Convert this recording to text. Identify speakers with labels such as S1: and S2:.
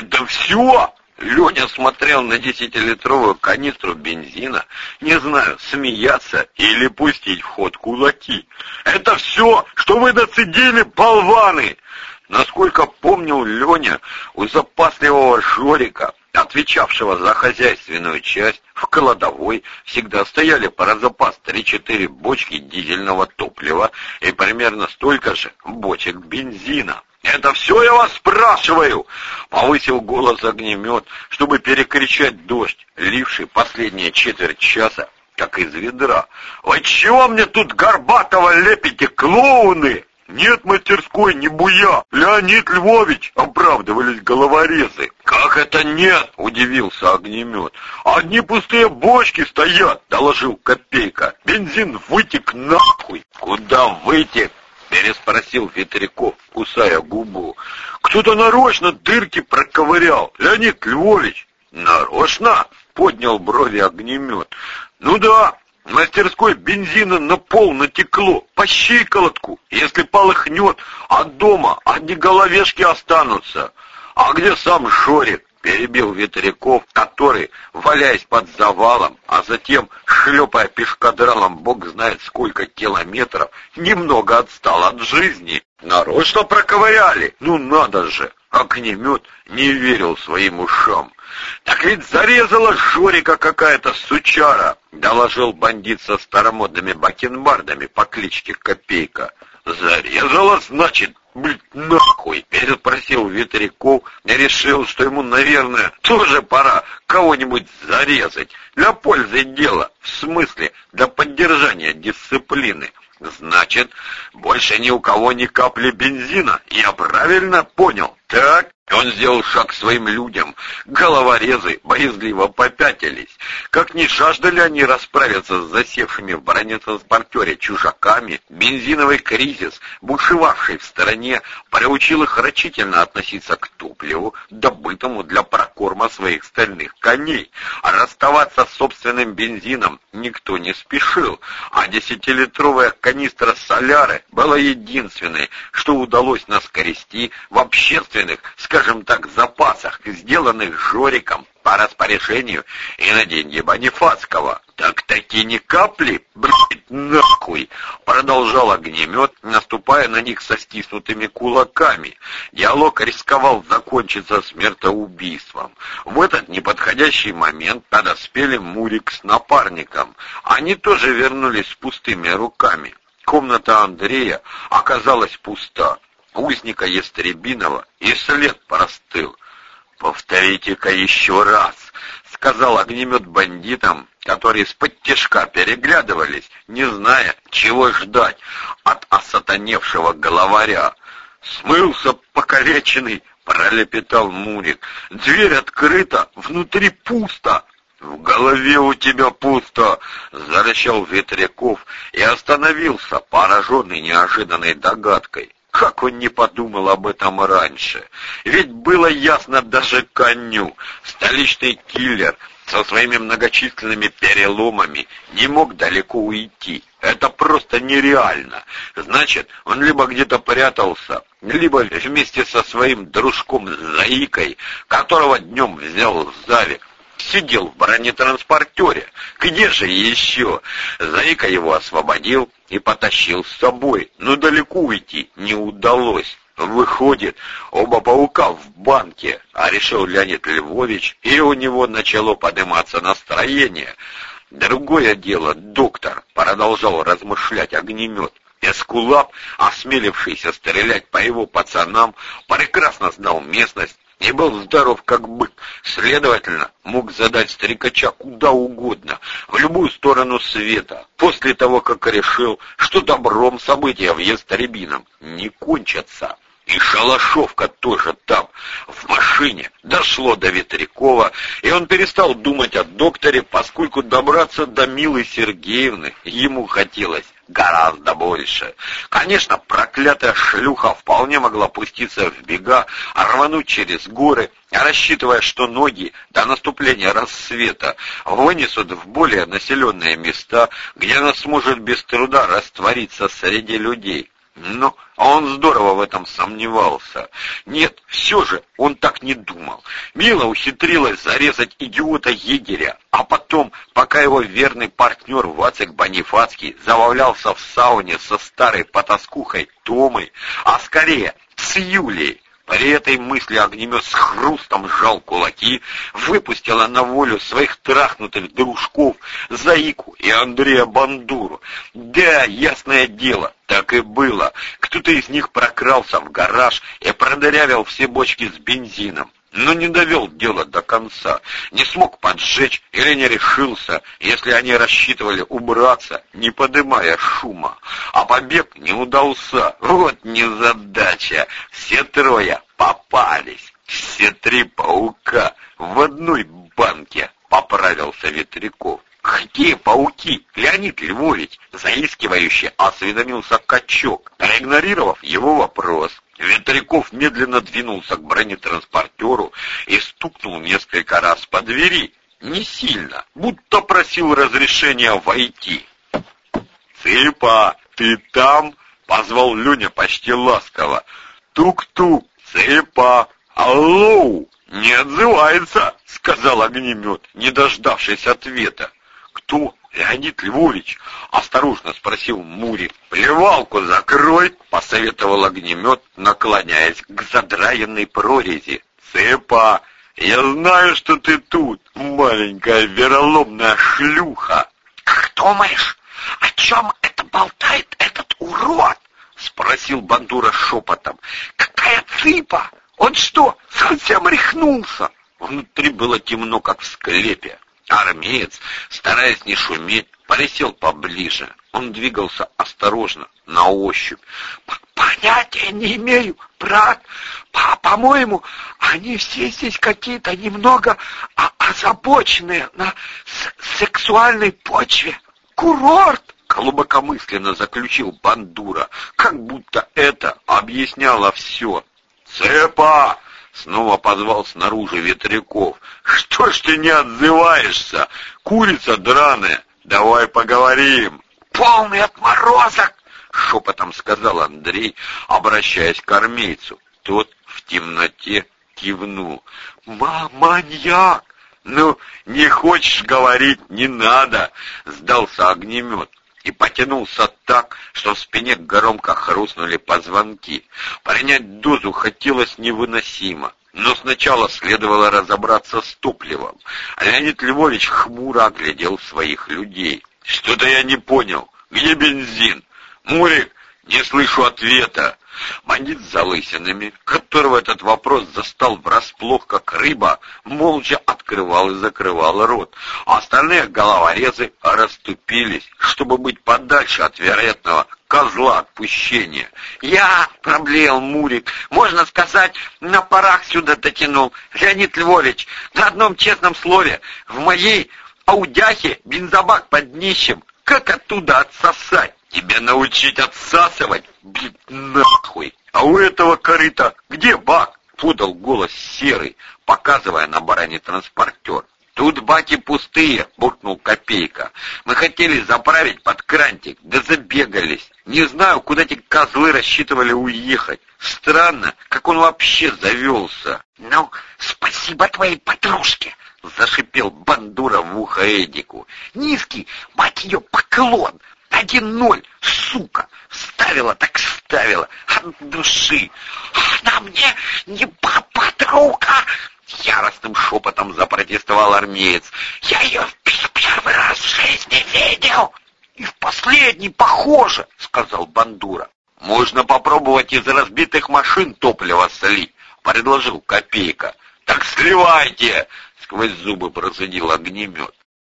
S1: Это все? Леня смотрел на десятилитровую канистру бензина, не знаю, смеяться или пустить в ход кулаки. «Это все, что вы нацедили, болваны!» Насколько помнил Леня, у запасливого Жорика, отвечавшего за хозяйственную часть, в кладовой всегда стояли про запас 3-4 бочки дизельного топлива и примерно столько же бочек бензина. «Это все я вас спрашиваю!» — повысил голос огнемет, чтобы перекричать дождь, ливший последние четверть часа, как из ведра. «Вы чего мне тут горбатого лепите, клоуны?» «Нет мастерской, не буя! Леонид Львович!» — оправдывались головорезы. «Как это нет?» — удивился огнемет. «Одни пустые бочки стоят!» — доложил Копейка. «Бензин вытек нахуй!» «Куда вытек?» — переспросил Ветряков, кусая губу. «Кто-то нарочно дырки проковырял, Леонид Львович!» «Нарочно?» — поднял брови огнемет. «Ну да, мастерской бензина на пол натекло, по щиколотку. Если полыхнет, а дома одни головешки останутся. А где сам Шорик? Перебил Ветряков, который, валяясь под завалом, а затем, шлепая пешкадралом бог знает сколько километров, немного отстал от жизни. Нарочно проковыряли? Ну надо же! Огнемет не верил своим ушам. «Так ведь зарезала Жорика какая-то сучара!» — доложил бандит со старомодными бакенбардами по кличке Копейка. «Зарезала, значит, блядь, нахуй!» — переспросил Ветряков и решил, что ему, наверное, тоже пора кого-нибудь зарезать. Для пользы дела, в смысле, для поддержания дисциплины. Значит, больше ни у кого ни капли бензина. Я правильно понял? Так? Он сделал шаг к своим людям. Головорезы боязливо попятились. Как не жаждали они расправиться с засевшими в бронетранспортере чужаками, бензиновый кризис, бушевавший в стороне, приучил их рачительно относиться к топливу, добытому для прокорма своих стальных коней. А расставаться с собственным бензином никто не спешил, а десятилитровая канистра соляры была единственной, что удалось наскорести в общественных, скажем, скажем так, запасах, сделанных Жориком по распоряжению и на деньги Бонифацкого. Так таки ни капли, блядь, нахуй, продолжал огнемет, наступая на них со стиснутыми кулаками. Диалог рисковал закончиться смертоубийством. В этот неподходящий момент подоспели Мурик с напарником. Они тоже вернулись с пустыми руками. Комната Андрея оказалась пуста узника Естребинова и след простыл. «Повторите-ка еще раз», — сказал огнемет бандитам, которые с-под тяжка переглядывались, не зная, чего ждать от осатаневшего головаря. «Смылся покалеченный», — пролепетал Мурик. «Дверь открыта, внутри пусто». «В голове у тебя пусто!» — зарычал Ветряков и остановился, пораженный неожиданной догадкой. Как он не подумал об этом раньше? Ведь было ясно даже коню. Столичный киллер со своими многочисленными переломами не мог далеко уйти. Это просто нереально. Значит, он либо где-то прятался, либо вместе со своим дружком Заикой, которого днем взял зале, сидел в бронетранспортере. Где же еще? Заика его освободил и потащил с собой, но далеко уйти не удалось. Выходит, оба паука в банке, а решил Леонид Львович, и у него начало подниматься настроение. Другое дело, доктор, продолжал размышлять огнемет. Эскулап, осмелившийся стрелять по его пацанам, прекрасно знал местность и был здоров как бык, следовательно, мог задать старикача куда угодно, в любую сторону света, после того, как решил, что добром события в Естребином не кончатся. И Шалашовка тоже там, в машине. Дошло до Ветрякова, и он перестал думать о докторе, поскольку добраться до Милы Сергеевны ему хотелось гораздо больше. Конечно, проклятая шлюха вполне могла пуститься в бега, рвануть через горы, рассчитывая, что ноги до наступления рассвета вынесут в более населенные места, где она сможет без труда раствориться среди людей. Но он здорово в этом сомневался. Нет, все же он так не думал. Мила ухитрилась зарезать идиота-егеря, а потом, пока его верный партнер Вацик Бонифацкий завалялся в сауне со старой потаскухой Томой, а скорее с Юлией, при этой мысли огнемет с хрустом сжал кулаки, выпустила на волю своих трахнутых дружков Заику и Андрея Бандуру. Да, ясное дело, так и было. Кто-то из них прокрался в гараж и продырявил все бочки с бензином но не довел дело до конца, не смог поджечь или не решился, если они рассчитывали убраться, не подымая шума. А побег не удался. Вот незадача. Все трое попались. Все три паука в одной банке, поправился Ветряков. «Какие пауки, Леонид Львович!» Заискивающе осведомился качок, проигнорировав его вопрос. Ветряков медленно двинулся к бронетранспортеру и стукнул несколько раз по двери. Не сильно, будто просил разрешения войти. «Цыпа, ты там?» — позвал Люня почти ласково. «Тук-тук, цыпа, алло!» «Не отзывается», — сказал огнемет, не дождавшись ответа. «Кто?» «Леонид Львович!» — осторожно спросил Мури. «Плевалку закрой!» — посоветовал огнемет, наклоняясь к задраенной прорези. «Цепа! Я знаю, что ты тут, маленькая вероломная шлюха!»
S2: «Как думаешь, о чем это болтает этот урод?» — спросил Бандура шепотом. «Какая цыпа! Он что, совсем рехнулся?»
S1: Внутри было темно, как в склепе. Армеец, стараясь не шуметь, присел поближе. Он двигался осторожно, на ощупь.
S2: «Понятия не имею, брат. По-моему, они все здесь какие-то немного озабоченные на сексуальной почве. Курорт!»
S1: Глубокомысленно заключил Бандура, как будто это объясняло все. «Цепа!» Снова позвал снаружи ветряков. «Что ж ты не отзываешься? Курица драная! Давай поговорим!»
S2: «Полный отморозок!»
S1: — шепотом сказал Андрей, обращаясь к армейцу. Тот в темноте кивнул. «Маньяк!» «Ну, не хочешь говорить, не надо!» — сдался огнемет и потянулся так, что в спине громко хрустнули позвонки. Принять дозу хотелось невыносимо. Но сначала следовало разобраться с топливом. Леонид Львович хмуро оглядел своих людей. «Что-то я не понял. Где бензин? Мурик, не слышу ответа. Бандит с залысинами, которого этот вопрос застал врасплох, как рыба, молча открывал и закрывал рот. А остальные головорезы расступились, чтобы быть подальше от вероятного козла отпущения. «Я, — проблеял Мурик, — можно сказать, на парах сюда дотянул. Леонид Львович, на одном честном слове, в моей аудяхе бензобак под днищем. Как оттуда отсосать?» Тебя научить отсасывать? Блин, нахуй! А у этого корыта где бак? Подал голос серый, показывая на баране транспортер. Тут баки пустые, буркнул Копейка. Мы хотели заправить под крантик, да забегались. Не знаю, куда эти козлы рассчитывали уехать. Странно, как он вообще завелся.
S2: Ну, спасибо твоей подружке, зашипел Бандура в ухо Эдику. Низкий, мать ее, поклон. Один ноль, сука! Ставила так ставила, от души. Она мне не подруга! Яростным шепотом запротестовал армеец. Я ее в первый раз в жизни видел. И в последний похоже, сказал Бандура.
S1: Можно попробовать из разбитых машин топливо слить, предложил Копейка. Так сливайте! Сквозь зубы процедил огнемет.